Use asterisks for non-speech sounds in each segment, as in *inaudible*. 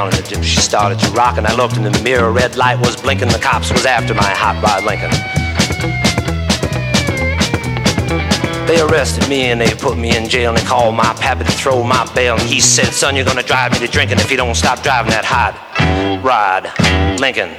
down and she started to rock. And I looked in the mirror, red light was blinking, the cops was after my hot rod Lincoln. They arrested me and they put me in jail and they called my pappy to throw my bail. And he said, son, you're gonna drive me to drinking if you don't stop driving that hot rod Lincoln.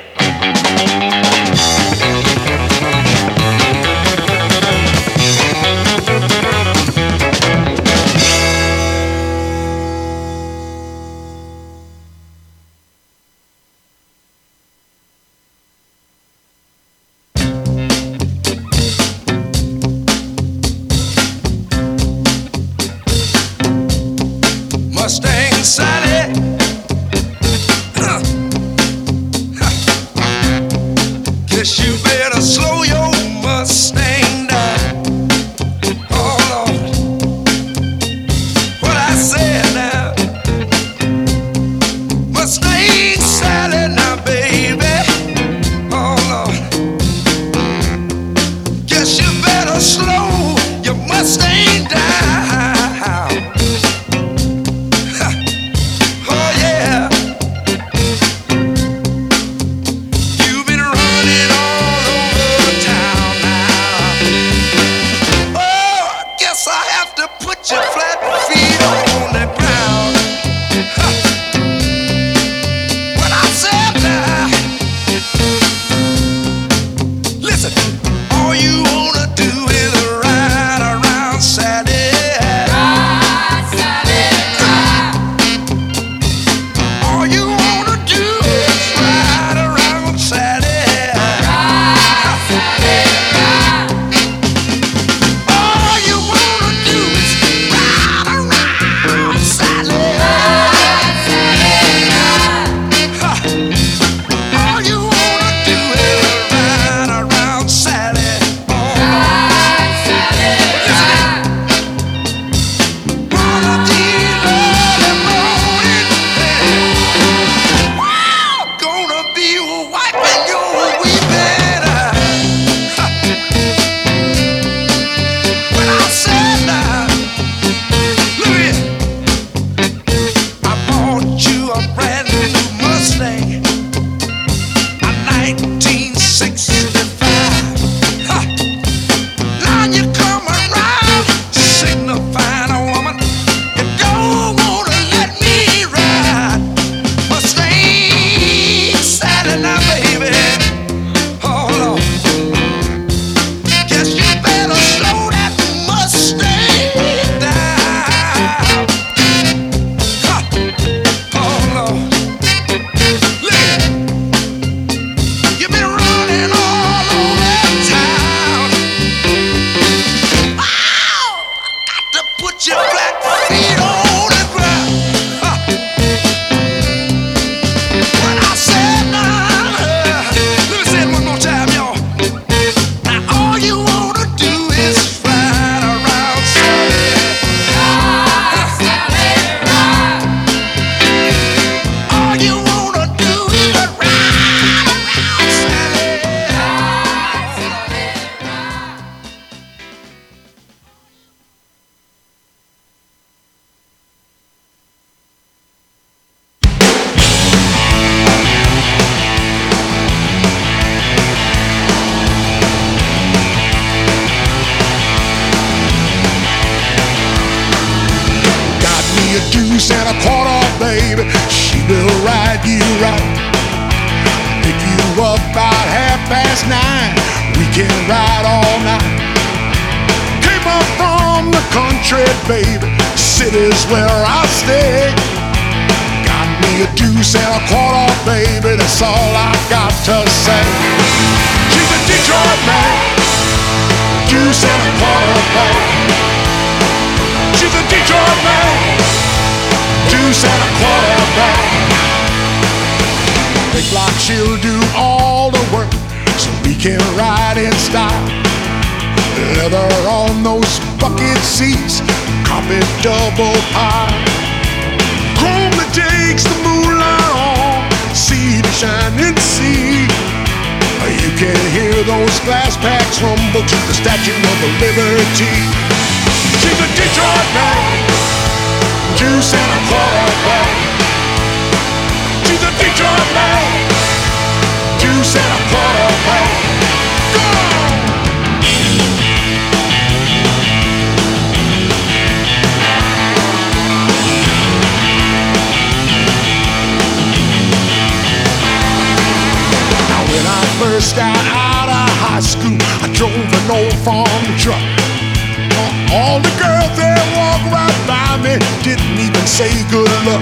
Drove an old farm truck. Uh, all the girls that walk right by me didn't even say good luck.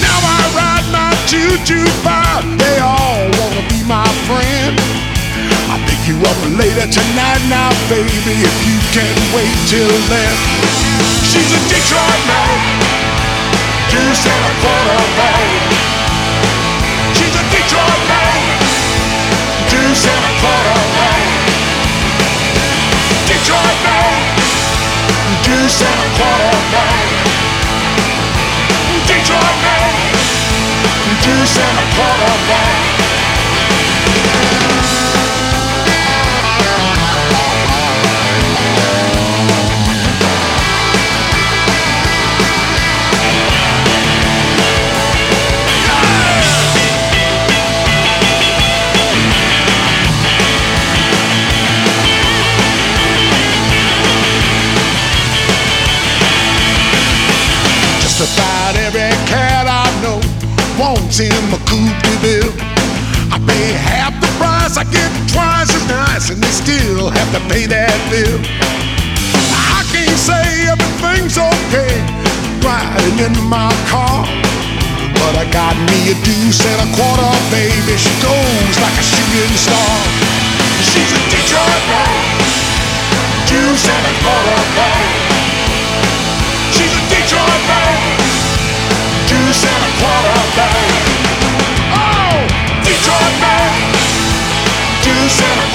Now I ride my choo-choo-five. They all wanna be my friend. I'll pick you up later tonight now, baby, if you can't wait till then. She's a Detroit man, deuce and a quarter bag. She's a Detroit man, deuce and a quarter Detroit man, deuce and a quarter him a coupe de ville. I pay half the price, I get twice as nice, and they still have to pay that bill. I can't say everything's okay riding in my car, but I got me a deuce and a quarter, baby. She goes like a shooting star. She's a Detroit man, deuce and a quarter, baby.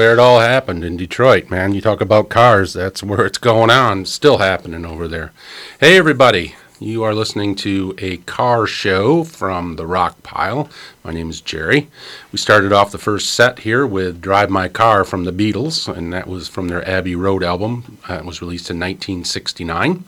Where it all happened in Detroit, man. You talk about cars, that's where it's going on. Still happening over there. Hey, everybody. You are listening to a car show from the Rock Pile. My name is Jerry. We started off the first set here with Drive My Car from the Beatles, and that was from their Abbey Road album. Uh, it was released in 1969.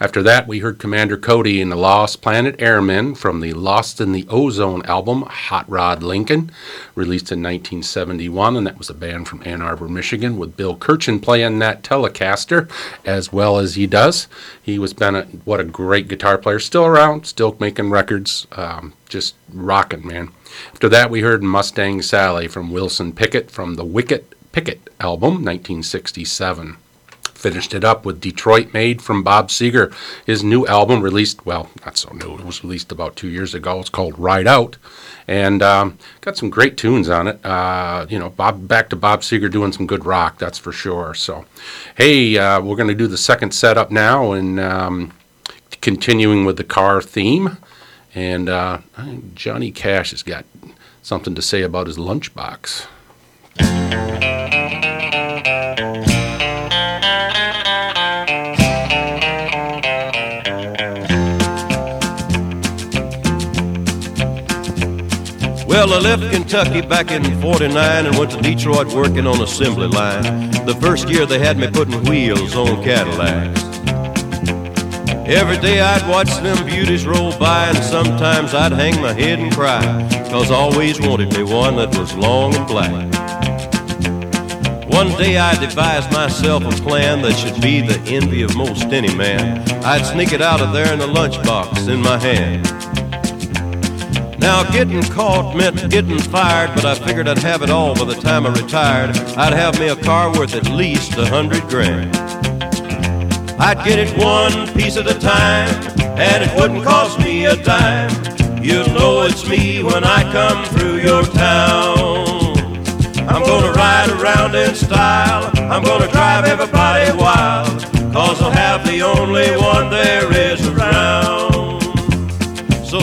After that, we heard Commander Cody and the Lost Planet Airmen from the Lost in the Ozone album, Hot Rod Lincoln, released in 1971, and that was a band from Ann Arbor, Michigan, with Bill Kirchen playing that Telecaster as well as he does. He was been a, what a great guitar player, still around, still making records, um, just rocking, man. After that, we heard Mustang Sally from Wilson Pickett from the Wicked Pickett album, 1967 finished it up with Detroit Made from Bob Seger. His new album released, well, not so new, it was released about two years ago. It's called Ride Out. And um, got some great tunes on it. Uh, you know, Bob back to Bob Seger doing some good rock, that's for sure. So, hey, uh, we're going to do the second setup now and um, continuing with the car theme. And uh, Johnny Cash has got something to say about his lunchbox. Well, I left Kentucky back in 49 and went to Detroit working on assembly line. The first year they had me putting wheels on Cadillacs. Every day I'd watch them beauties roll by and sometimes I'd hang my head and cry. Cause I always wanted me one that was long and black. One day I devised myself a plan that should be the envy of most any man. I'd sneak it out of there in a lunchbox in my hand. Now, getting caught meant getting fired, but I figured I'd have it all by the time I retired. I'd have me a car worth at least a hundred grand. I'd get it one piece at a time, and it wouldn't cost me a dime. You'll know it's me when I come through your town. I'm gonna ride around in style, I'm gonna drive everybody wild, cause I'll have the only one there is.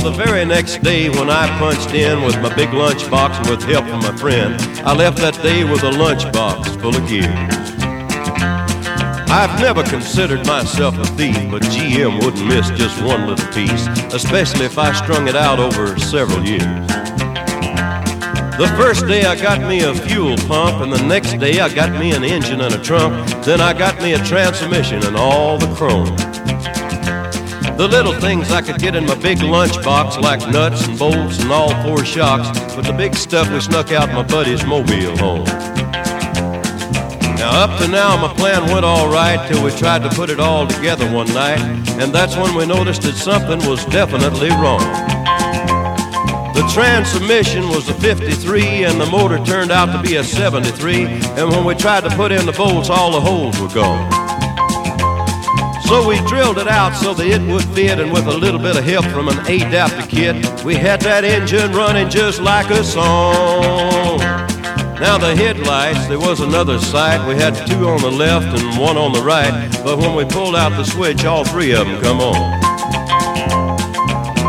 The very next day when I punched in with my big lunchbox with help from my friend, I left that day with a lunchbox full of gears. I've never considered myself a thief, but GM wouldn't miss just one little piece, especially if I strung it out over several years. The first day I got me a fuel pump, and the next day I got me an engine and a trunk. Then I got me a transmission and all the chrome. The little things I could get in my big lunchbox, like nuts and bolts and all four shocks, but the big stuff we snuck out my buddy's mobile home. Now, up to now, my plan went all right till we tried to put it all together one night, and that's when we noticed that something was definitely wrong. The transmission was a 53 and the motor turned out to be a 73, and when we tried to put in the bolts, all the holes were gone. So we drilled it out so that it would fit, and with a little bit of help from an adapter kit, we had that engine running just like a song. Now the headlights, there was another sight. We had two on the left and one on the right, but when we pulled out the switch, all three of them come on.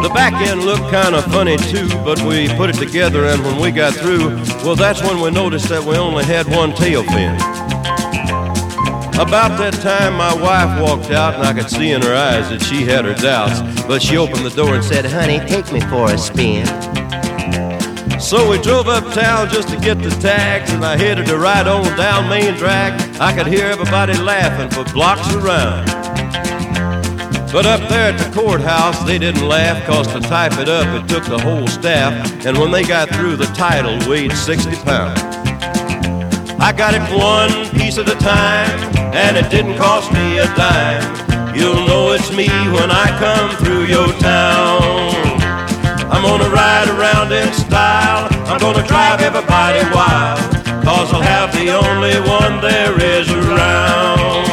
The back end looked kind of funny too, but we put it together, and when we got through, well, that's when we noticed that we only had one tail fin. About that time, my wife walked out, and I could see in her eyes that she had her doubts. But she opened the door and said, Honey, take me for a spin. So we drove uptown just to get the tags, and I headed to ride on down Main Drag. I could hear everybody laughing for blocks around. But up there at the courthouse, they didn't laugh, cause to type it up, it took the whole staff. And when they got through, the title weighed 60 pounds. I got it one piece at a time and it didn't cost me a dime. You'll know it's me when I come through your town. I'm gonna ride around in style, I'm gonna drive everybody wild, cause I'll have the only one there is around.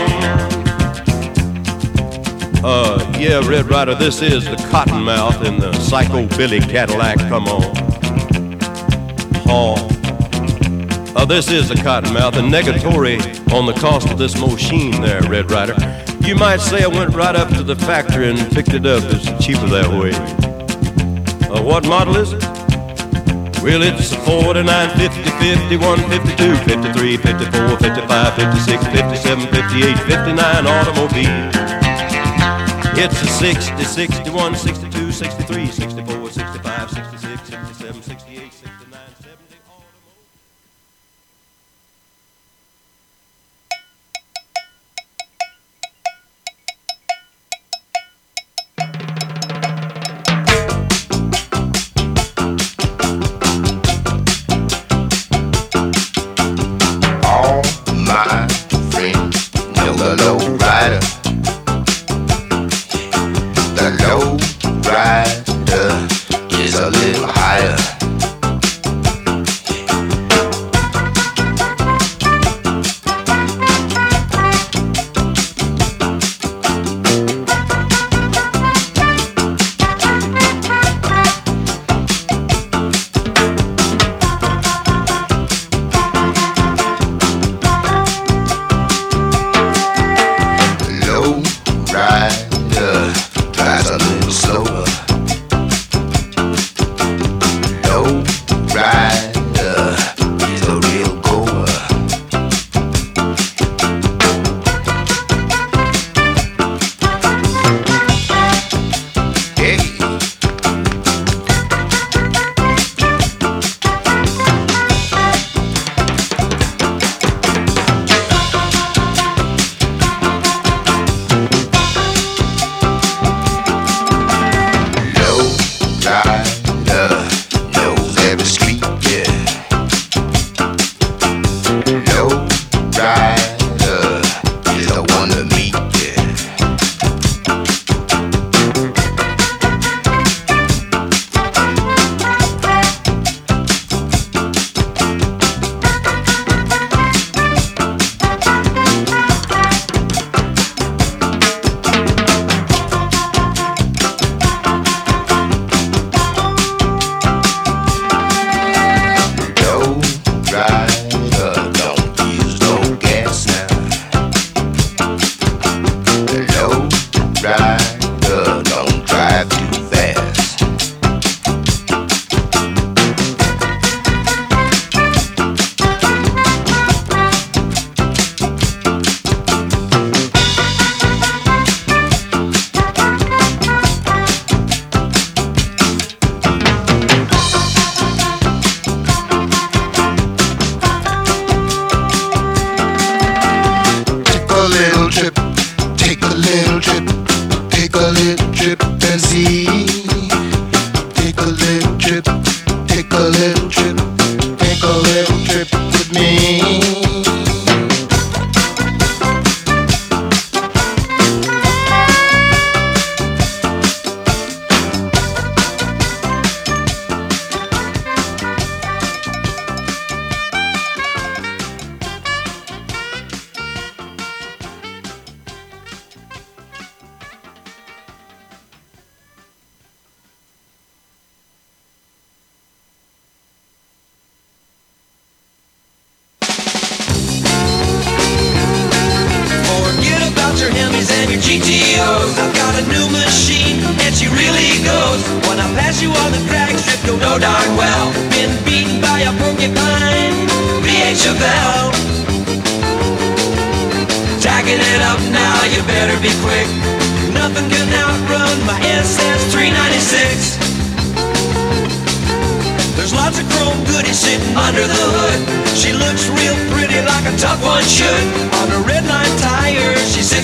Uh, yeah, Red Rider, this is the Cottonmouth in the Psycho Billy Cadillac, come on. Haw. Uh, this is a cottonmouth, and negatory on the cost of this machine there, Red Rider. You might say I went right up to the factory and picked it up. It's cheaper that way. Uh, what model is it? Well, it's a 49, 50, 51, 52, 53, 54, 55, 56, 57, 58, 59 automobile. It's a 60, 61, 62, 63, 64, 65, 66, 67, 68, 69,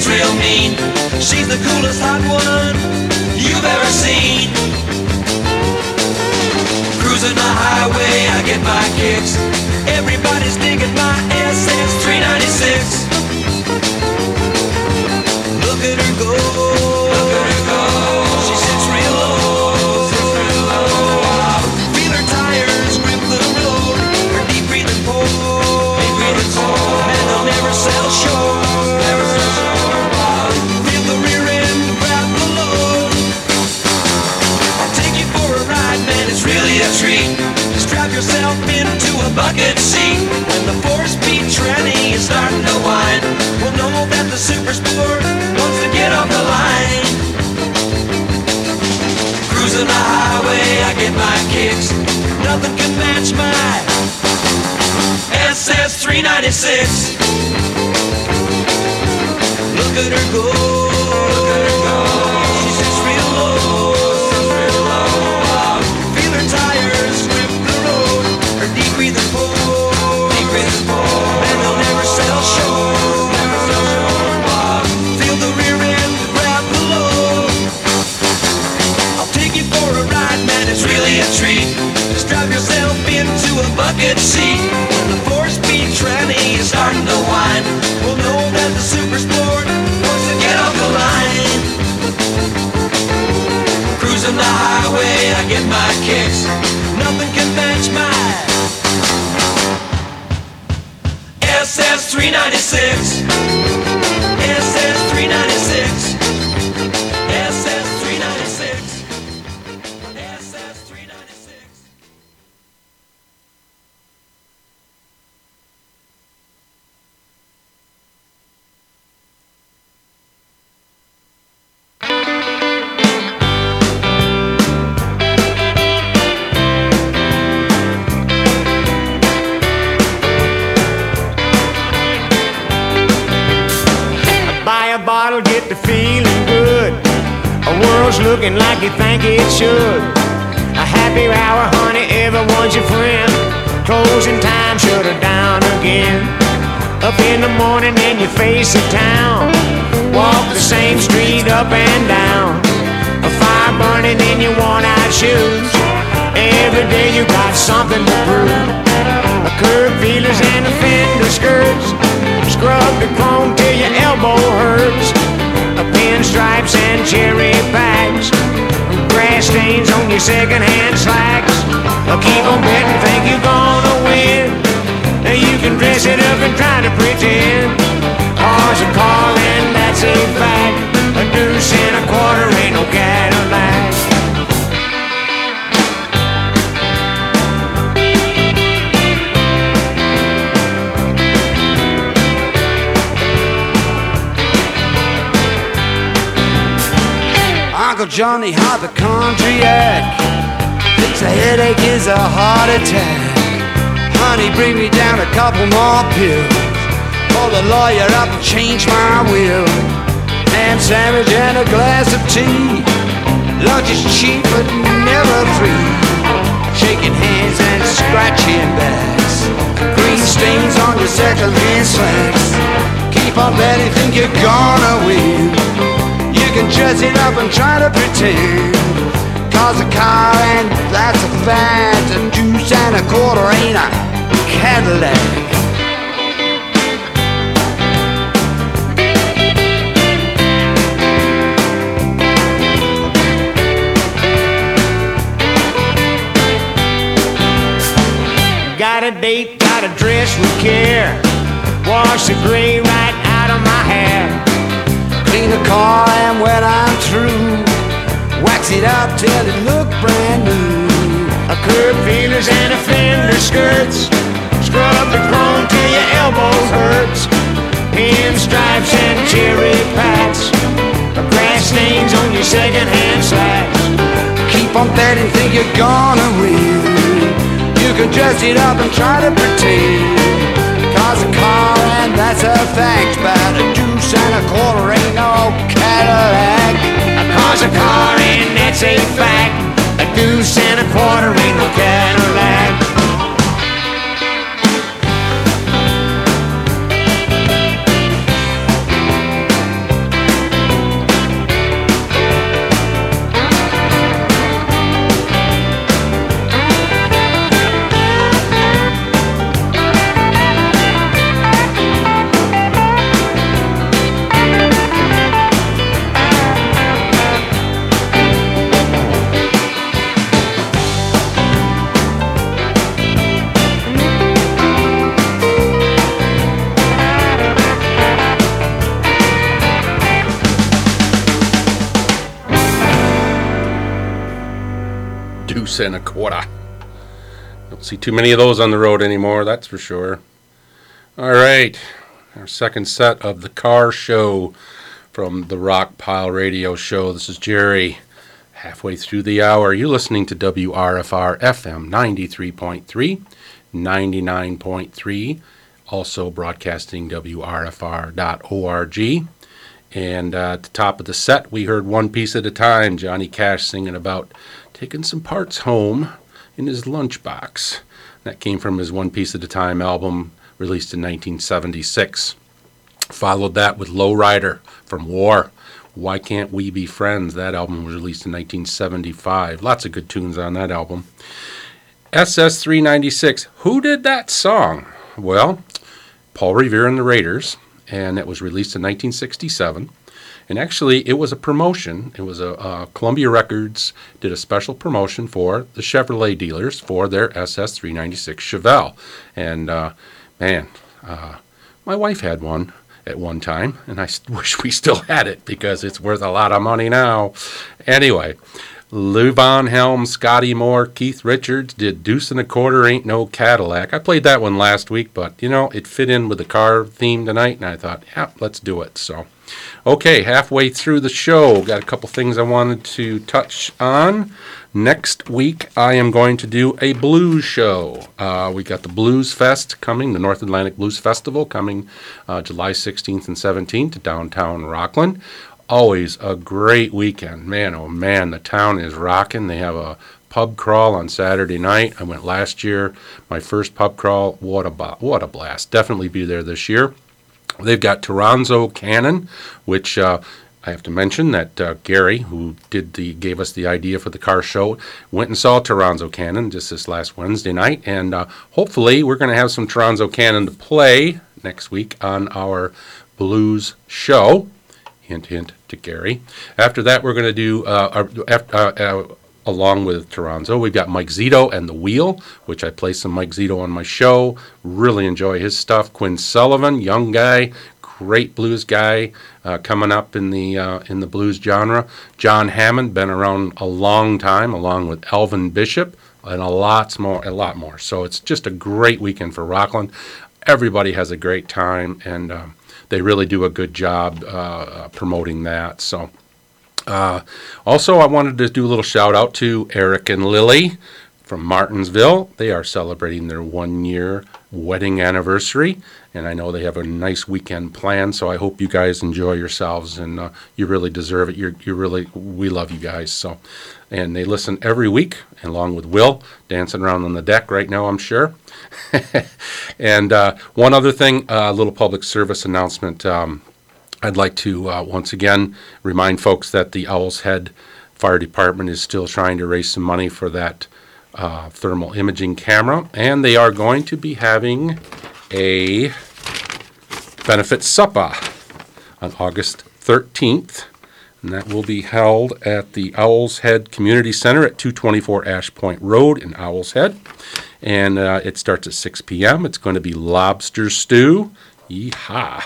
Johnny had the is starting to whine. We'll know that the super sport wants to get on the line. Cruising the highway, I get my kicks. Nothing can match my SS 396. Look at her go. Look at her go. She sits real low. seat when the four-speed tranny is starting to whine. We'll know that the super sport wants to get off the line. Cruising the highway, I get my kicks. Nothing can match my SS 396. hypochondriac. It's a headache is a heart attack. Honey, bring me down a couple more pills. Call the lawyer up and change my will. Ham sandwich and a glass of tea. Lunch is cheap but never free. Shaking hands and scratching backs. Green stains on your second hand slacks. Keep on betting, think you're gonna win. Can dress it up and try to pretend. Cause a car and that's a fact. A deuce and a quarter ain't a Cadillac. Got a date, got a dress with care. Wash the gray right out of my hair. Clean the car and when I'm through, wax it up till it look brand new. A curb feelers and a fender skirts. Scrub the chrome till your elbows hurts. Pinstripes and cherry packs. Grass stains on your second-hand slacks. Keep on betting, think you're gonna win. You can dress it up and try to pretend. Cause a car and that's a fact. But a deuce and a quarter ain't no Cadillac. Cause a car and that's a fact. A deuce and a quarter ain't no Cadillac. And a quarter. Don't see too many of those on the road anymore, that's for sure. All right, our second set of the car show from the Rock Pile Radio Show. This is Jerry. Halfway through the hour, you're listening to WRFR FM 93.3, 99.3, also broadcasting WRFR.org. And uh, at the top of the set, we heard One Piece at a Time, Johnny Cash singing about taking some parts home in his lunchbox. That came from his One Piece at a Time album released in 1976. Followed that with Lowrider from War. Why Can't We Be Friends? That album was released in 1975. Lots of good tunes on that album. SS 396. Who did that song? Well, Paul Revere and the Raiders, and it was released in 1967. And actually, it was a promotion. It was a uh, Columbia Records did a special promotion for the Chevrolet dealers for their SS 396 Chevelle. And uh, man, uh, my wife had one at one time, and I *laughs* wish we still had it because it's worth a lot of money now. Anyway, Levon Helm, Scotty Moore, Keith Richards did Deuce and a Quarter Ain't No Cadillac. I played that one last week, but you know, it fit in with the car theme tonight, and I thought, yeah, let's do it. So, okay, halfway through the show, got a couple things I wanted to touch on. Next week, I am going to do a blues show. Uh, we got the Blues Fest coming, the North Atlantic Blues Festival coming uh, July 16th and 17th to downtown Rockland. Always a great weekend. Man, oh man, the town is rocking. They have a pub crawl on Saturday night. I went last year, my first pub crawl. What a, what a blast. Definitely be there this year. They've got Toronzo Cannon, which uh, I have to mention that uh, Gary, who did the gave us the idea for the car show, went and saw Toronzo Cannon just this last Wednesday night, and uh, hopefully we're going to have some Toronzo Cannon to play next week on our blues show. Hint, hint to Gary. After that, we're going to do our, along with Toronzo. We've got Mike Zito and the Wheel, which I play some Mike Zito on my show. Really enjoy his stuff. Quinn Sullivan, young guy, great blues guy, uh, coming up in the uh, in the blues genre. John Hammond, been around a long time, along with Elvin Bishop, and a lots more, a lot more. So it's just a great weekend for Rockland. Everybody has a great time, and um, they really do a good job uh, uh, promoting that. So. Uh, also, I wanted to do a little shout out to Eric and Lily from Martinsville. They are celebrating their one year wedding anniversary, and I know they have a nice weekend planned. So I hope you guys enjoy yourselves, and uh, you really deserve it. You're, you really, we love you guys. So, and they listen every week, along with Will dancing around on the deck right now. I'm sure. *laughs* and uh, one other thing, a little public service announcement. Um, I'd like to uh, once again remind folks that the Owl's Head Fire Department is still trying to raise some money for that uh, thermal imaging camera, and they are going to be having a benefit supper on August 13th, and that will be held at the Owl's Head Community Center at 224 Ash Point Road in Owl's Head, and uh, it starts at 6 p.m. It's going to be lobster stew. Yeehaw!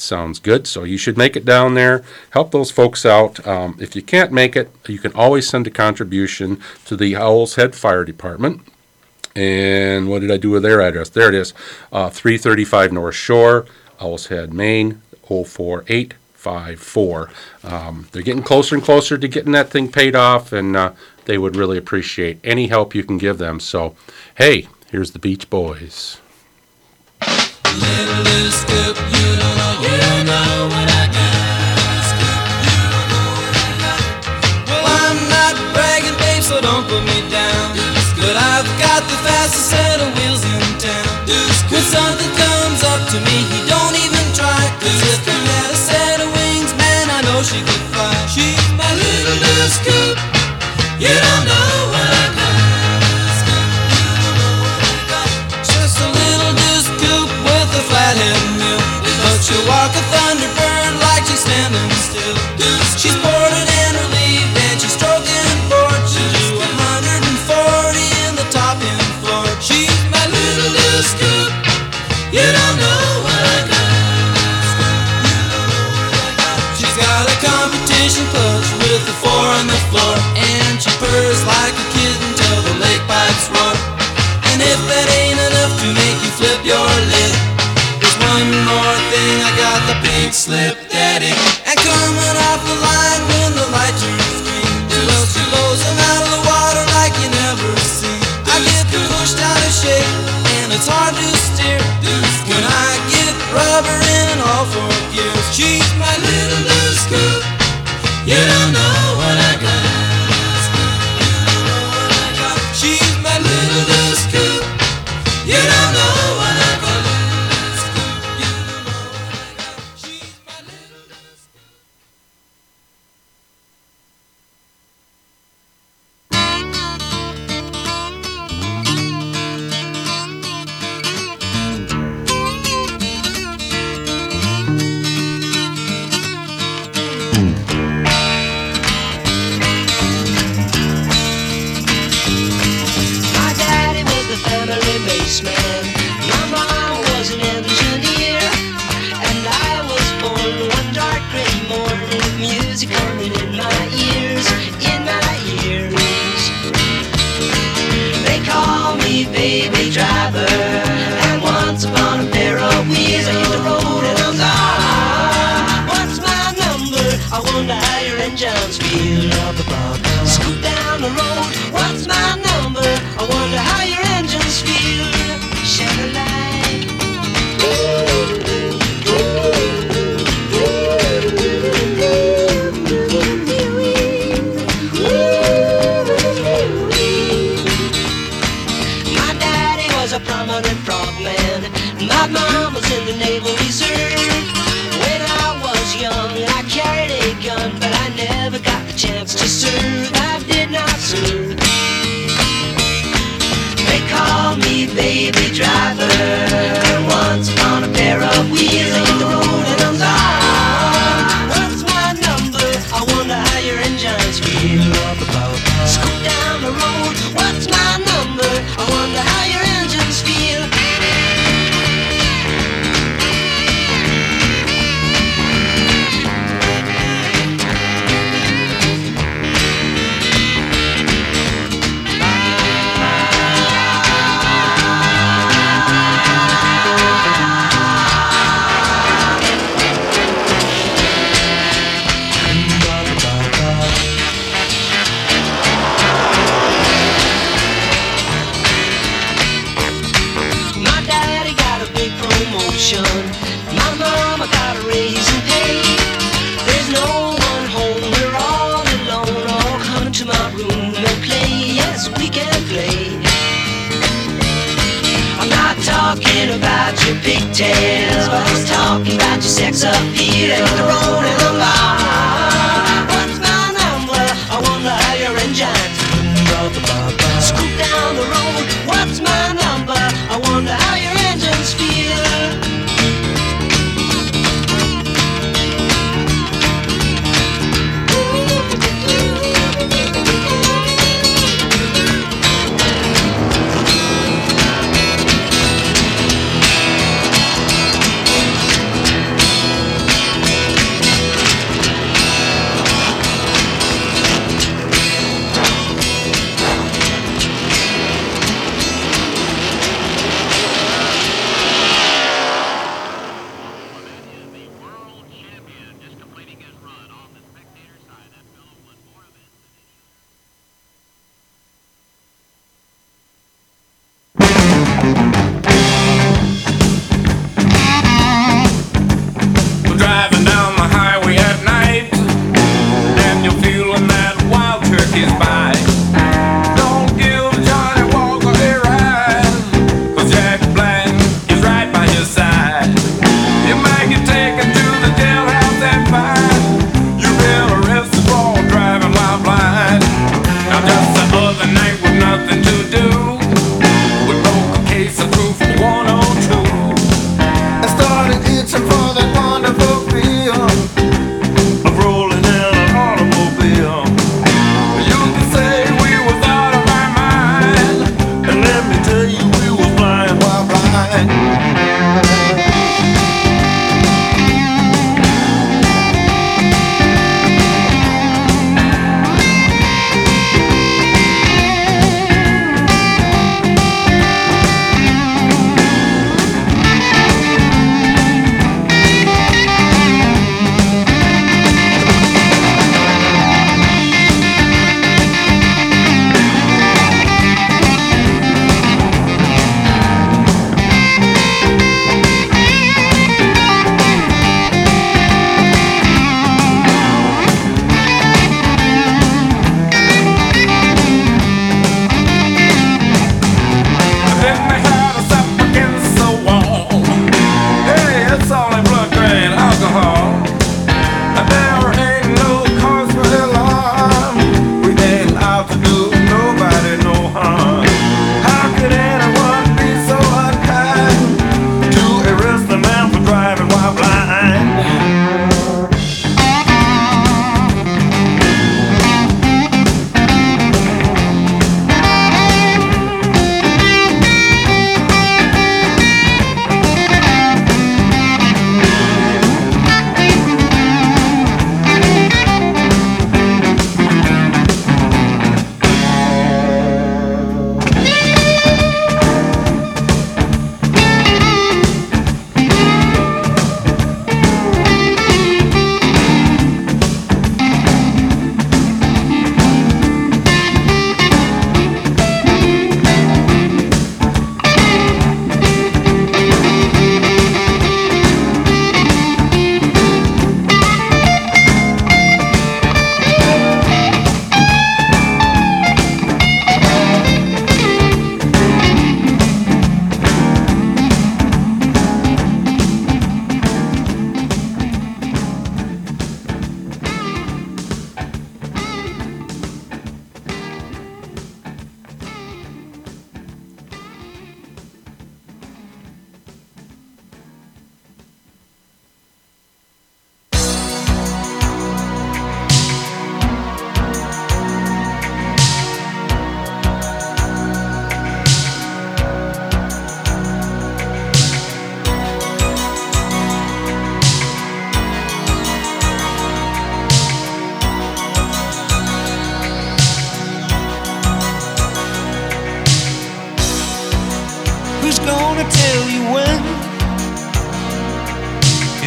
Sounds good. So you should make it down there. Help those folks out. Um, if you can't make it, you can always send a contribution to the Owl's Head Fire Department. And what did I do with their address? There it is. Uh, 335 North Shore, Owl's Head, Maine, 04854. Um, they're getting closer and closer to getting that thing paid off, and uh, they would really appreciate any help you can give them. So, hey, here's the Beach Boys. Don't put me down. But I've got the fastest set of wheels in town. When something comes up to me, smell.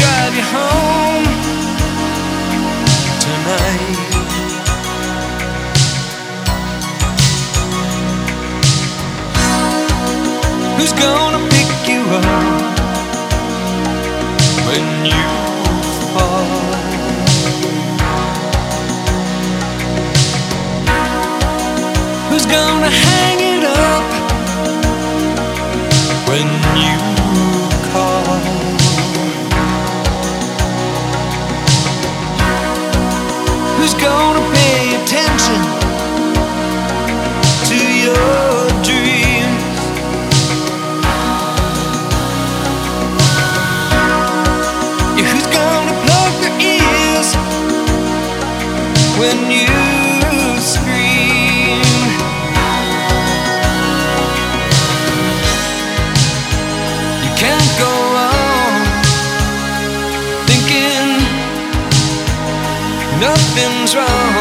Home tonight? Who's gonna pick you up when you fall? Who's gonna hang it up when you attention to your dreams? Yeah, who's gonna plug their ears when you scream? You can't go on thinking nothing's wrong.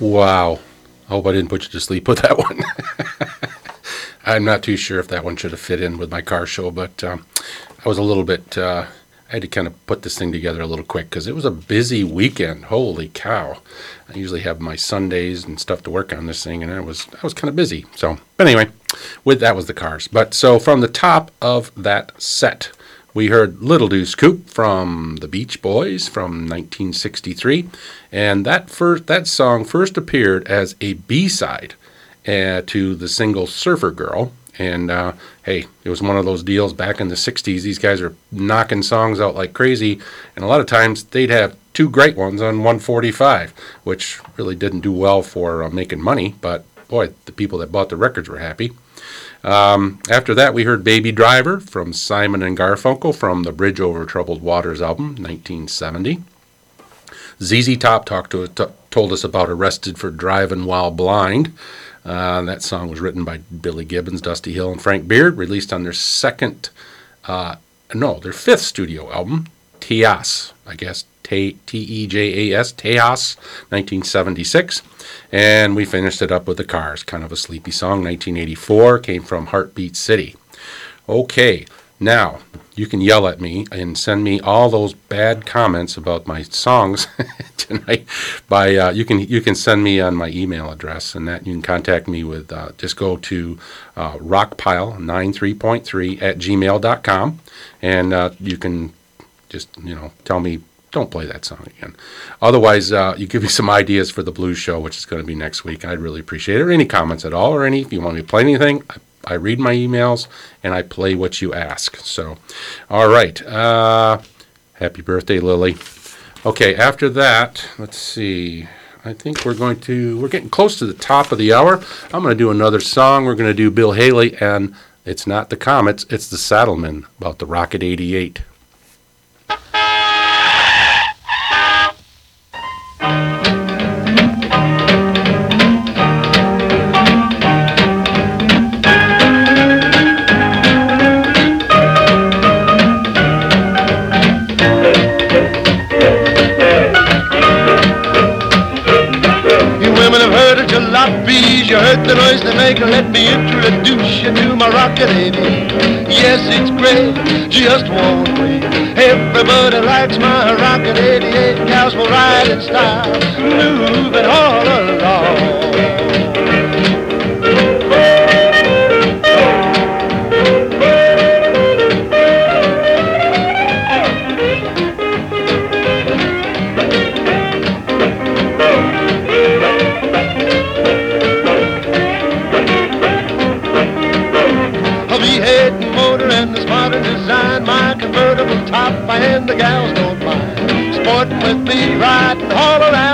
Wow. I hope I didn't put you to sleep with that *laughs* one. I'm not too sure if that one should have fit in with my car show, but um, I was a little bit. Uh, I had to kind of put this thing together a little quick because it was a busy weekend. Holy cow! I usually have my Sundays and stuff to work on this thing, and I was I was kind of busy. So, but anyway, with that was the cars. But so from the top of that set, we heard Little Deuce Coupe from the Beach Boys from 1963, and that first that song first appeared as a B-side uh, to the single Surfer Girl. And uh, hey, it was one of those deals back in the 60s. These guys are knocking songs out like crazy. And a lot of times they'd have two great ones on 145, which really didn't do well for uh, making money. But boy, the people that bought the records were happy. Um, after that, we heard Baby Driver from Simon and Garfunkel from the Bridge Over Troubled Waters album, 1970. ZZ Top talked to told us about Arrested for Driving While Blind. Uh, that song was written by Billy Gibbons, Dusty Hill, and Frank Beard, released on their second, uh, no, their fifth studio album, Tejas, I guess, T E J A S, Tejas, 1976. And we finished it up with The Cars, kind of a sleepy song, 1984, came from Heartbeat City. Okay, now you can yell at me and send me all those bad comments about my songs *laughs* tonight by uh, you can you can send me on my email address and that you can contact me with uh, just go to uh, rockpile93.3 at gmail.com and uh, you can just you know tell me don't play that song again otherwise uh, you give me some ideas for the blues show which is going to be next week i'd really appreciate it or any comments at all or any if you want me to play anything I, I read my emails and I play what you ask. So, all right. Uh, happy birthday, Lily. Okay, after that, let's see. I think we're going to, we're getting close to the top of the hour. I'm going to do another song. We're going to do Bill Haley, and it's not the Comets, it's the Saddlemen about the Rocket 88. heard the noise they make, let me introduce you to my rocket lady. Yes, it's great, just one way. Everybody likes my rocket 88 cows will ride in style, moving all along. with me riding all around.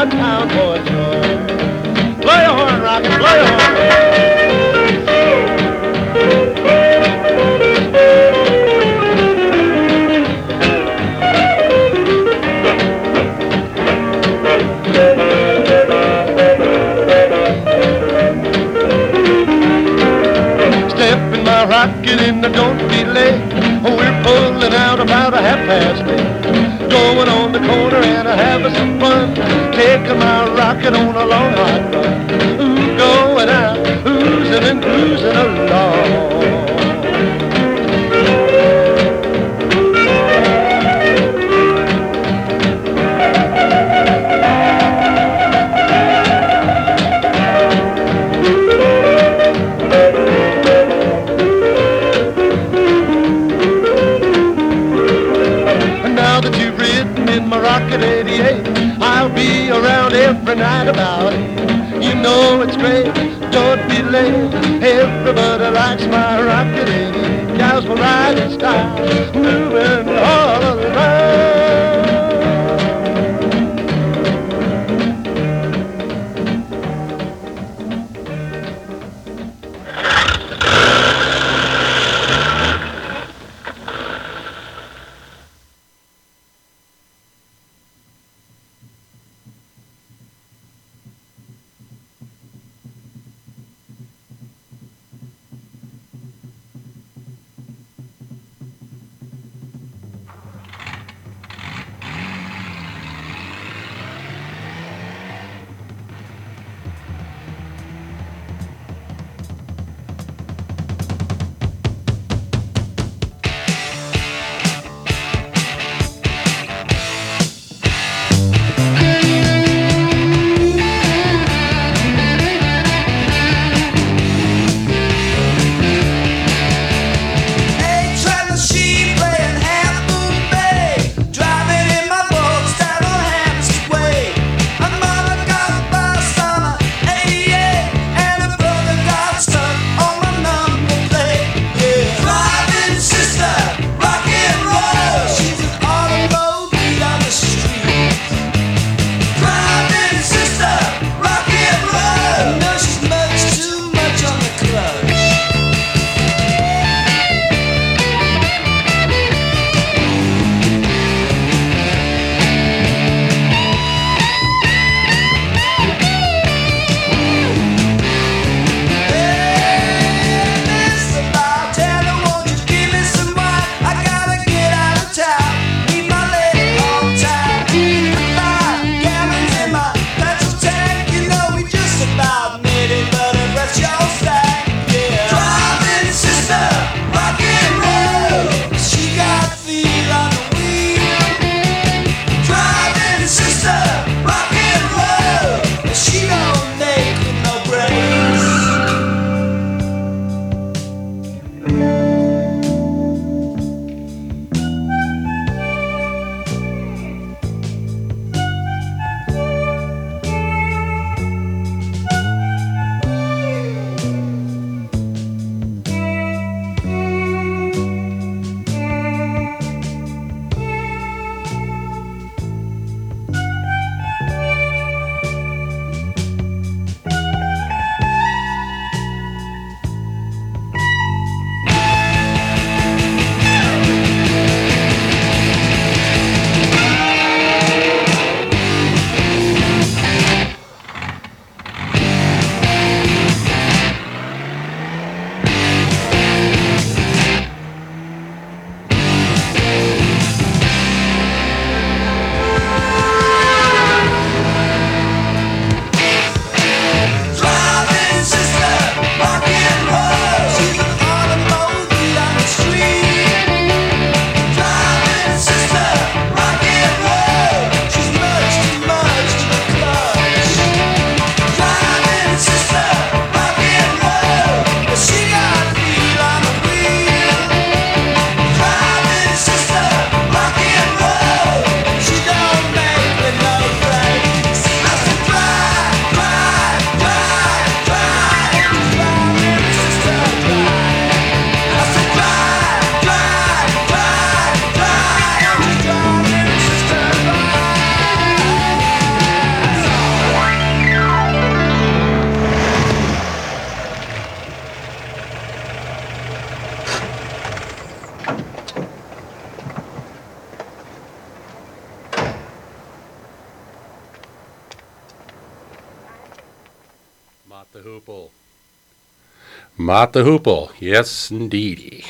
Mott the Hoople. Yes, indeedy.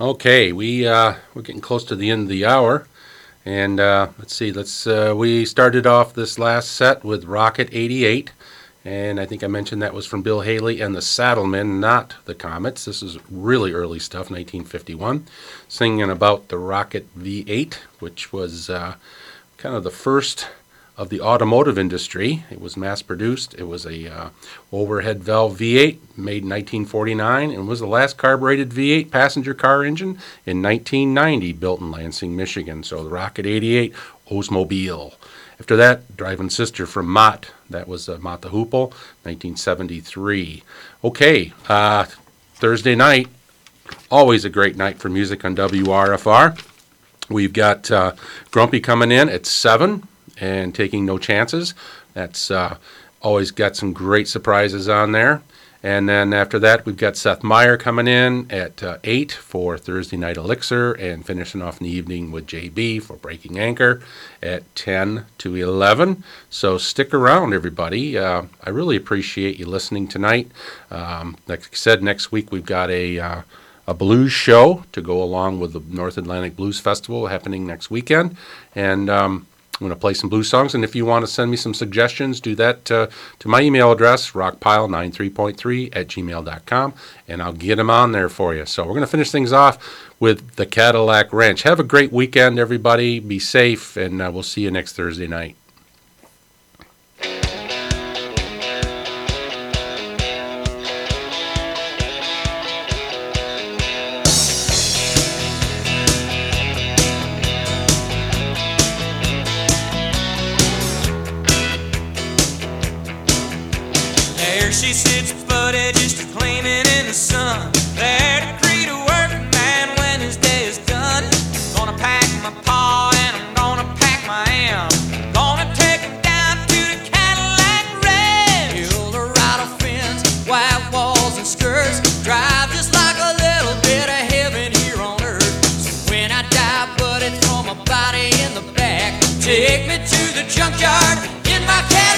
Okay, we uh, we're getting close to the end of the hour, and uh, let's see. Let's uh, we started off this last set with Rocket '88, and I think I mentioned that was from Bill Haley and the Saddlemen, not the Comets. This is really early stuff, 1951, singing about the Rocket V8, which was kind of the first of the automotive industry. It was mass produced. It was a uh, overhead valve V8 made in 1949 and was the last carbureted V8 passenger car engine in 1990 built in Lansing, Michigan. So the Rocket 88 Oldsmobile. After that, Driving Sister from Mott. That was uh, Mott the Hoople, 1973. Okay, uh, Thursday night, always a great night for music on WRFR. We've got uh, Grumpy coming in at 7 and taking no chances. That's uh, always got some great surprises on there. And then after that, we've got Seth Meyer coming in at uh, 8 for Thursday Night Elixir and finishing off in the evening with JB for Breaking Anchor at 10 to 11. So stick around, everybody. Uh, I really appreciate you listening tonight. Um, like I said, next week we've got a. A blues show to go along with the North Atlantic Blues Festival happening next weekend. And um, I'm going to play some blues songs. And if you want to send me some suggestions, do that uh, to my email address, rockpile93.3 at gmail.com, and I'll get them on there for you. So we're going to finish things off with the Cadillac Ranch. Have a great weekend, everybody. Be safe, and uh, we'll see you next Thursday night. Junkyard in my Cadillac.